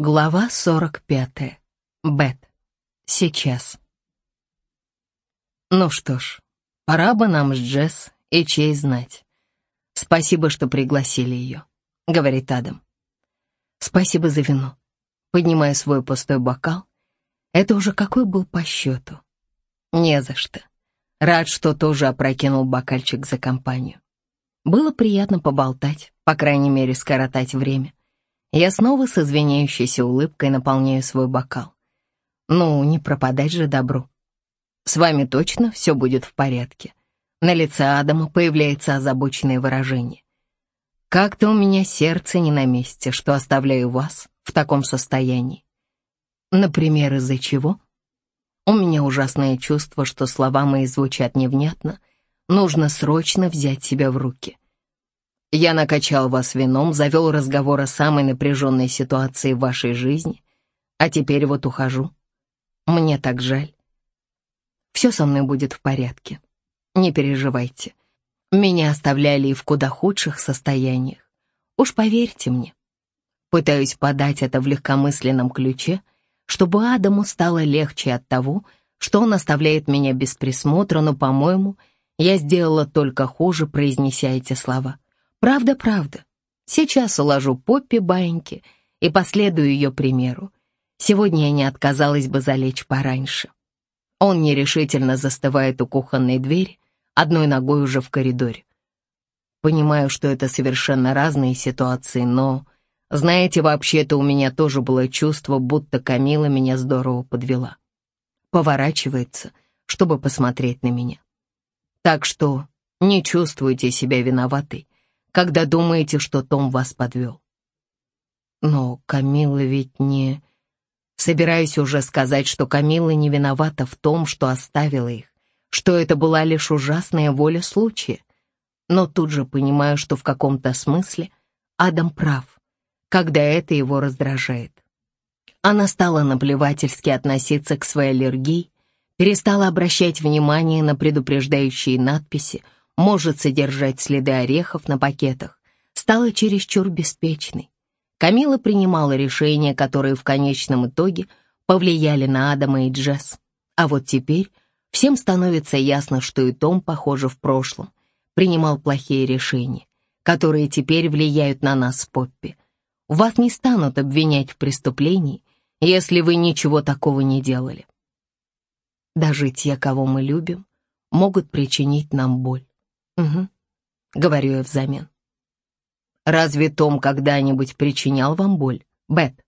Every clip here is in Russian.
Глава 45. Бет. Сейчас. Ну что ж, пора бы нам с Джесс и Чей знать. Спасибо, что пригласили ее, говорит Адам. Спасибо за вино. Поднимая свой пустой бокал. Это уже какой был по счету? Не за что. Рад, что тоже опрокинул бокальчик за компанию. Было приятно поболтать, по крайней мере, скоротать время. Я снова с извиняющейся улыбкой наполняю свой бокал. Ну, не пропадать же добру. С вами точно все будет в порядке. На лице Адама появляется озабоченное выражение. Как-то у меня сердце не на месте, что оставляю вас в таком состоянии. Например, из-за чего? У меня ужасное чувство, что слова мои звучат невнятно. Нужно срочно взять себя в руки. Я накачал вас вином, завел разговор о самой напряженной ситуации в вашей жизни, а теперь вот ухожу. Мне так жаль. Все со мной будет в порядке. Не переживайте. Меня оставляли и в куда худших состояниях. Уж поверьте мне. Пытаюсь подать это в легкомысленном ключе, чтобы Адаму стало легче от того, что он оставляет меня без присмотра, но, по-моему, я сделала только хуже, произнеся эти слова. Правда, правда. Сейчас уложу Поппи баиньки и последую ее примеру. Сегодня я не отказалась бы залечь пораньше. Он нерешительно застывает у кухонной двери, одной ногой уже в коридоре. Понимаю, что это совершенно разные ситуации, но, знаете, вообще-то у меня тоже было чувство, будто Камила меня здорово подвела. Поворачивается, чтобы посмотреть на меня. Так что не чувствуйте себя виноватой когда думаете, что Том вас подвел. Но Камила ведь не... Собираюсь уже сказать, что Камила не виновата в том, что оставила их, что это была лишь ужасная воля случая. Но тут же понимаю, что в каком-то смысле Адам прав, когда это его раздражает. Она стала наплевательски относиться к своей аллергии, перестала обращать внимание на предупреждающие надписи, может содержать следы орехов на пакетах, стала чересчур беспечной. Камила принимала решения, которые в конечном итоге повлияли на Адама и Джесс. А вот теперь всем становится ясно, что и Том, похоже, в прошлом принимал плохие решения, которые теперь влияют на нас Поппи. Вас не станут обвинять в преступлении, если вы ничего такого не делали. Даже те, кого мы любим, могут причинить нам боль. «Угу», — говорю я взамен. «Разве Том когда-нибудь причинял вам боль, Бет?»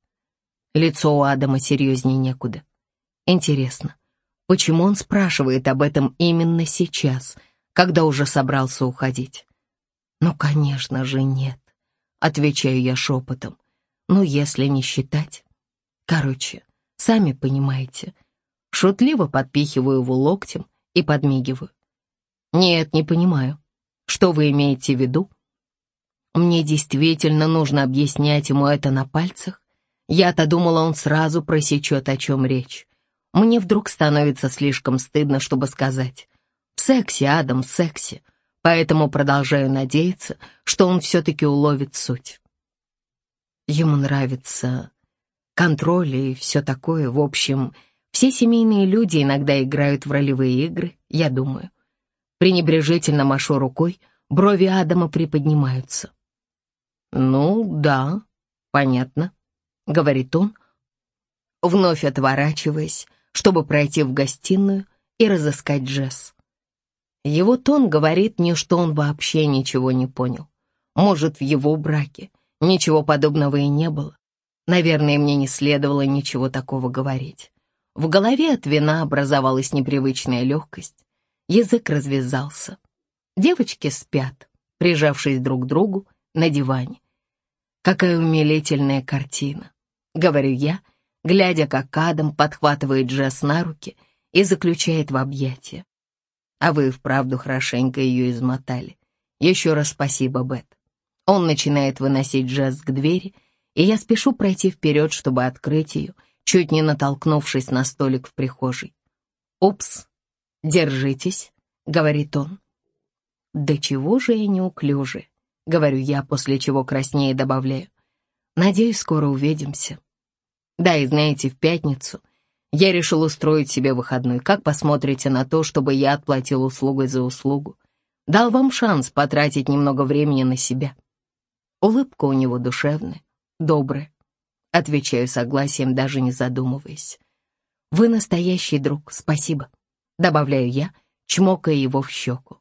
Лицо у Адама серьезнее некуда. Интересно, почему он спрашивает об этом именно сейчас, когда уже собрался уходить? «Ну, конечно же, нет», — отвечаю я шепотом. «Ну, если не считать...» Короче, сами понимаете. Шутливо подпихиваю его локтем и подмигиваю. «Нет, не понимаю. Что вы имеете в виду?» Мне действительно нужно объяснять ему это на пальцах. Я-то думала, он сразу просечет, о чем речь. Мне вдруг становится слишком стыдно, чтобы сказать. В сексе, Адам, в сексе. Поэтому продолжаю надеяться, что он все-таки уловит суть. Ему нравится контроль и все такое. В общем, все семейные люди иногда играют в ролевые игры, я думаю. Пренебрежительно машу рукой, брови Адама приподнимаются. «Ну, да, понятно», — говорит он, вновь отворачиваясь, чтобы пройти в гостиную и разыскать Джесс. Его тон говорит мне, что он вообще ничего не понял. Может, в его браке ничего подобного и не было. Наверное, мне не следовало ничего такого говорить. В голове от вина образовалась непривычная легкость. Язык развязался. Девочки спят, прижавшись друг к другу на диване. Какая умилительная картина, говорю я, глядя, как Адам подхватывает Джесс на руки и заключает в объятия. А вы вправду хорошенько ее измотали. Еще раз спасибо, Бет. Он начинает выносить Джесс к двери, и я спешу пройти вперед, чтобы открыть ее, чуть не натолкнувшись на столик в прихожей. Упс, «Держитесь», — говорит он. «Да чего же я неуклюжая», — говорю я, после чего краснее добавляю. «Надеюсь, скоро увидимся». Да, и знаете, в пятницу я решил устроить себе выходной. Как посмотрите на то, чтобы я отплатил услугой за услугу? Дал вам шанс потратить немного времени на себя. Улыбка у него душевная, добрая. Отвечаю согласием, даже не задумываясь. Вы настоящий друг, спасибо. Добавляю я, чмокая его в щеку.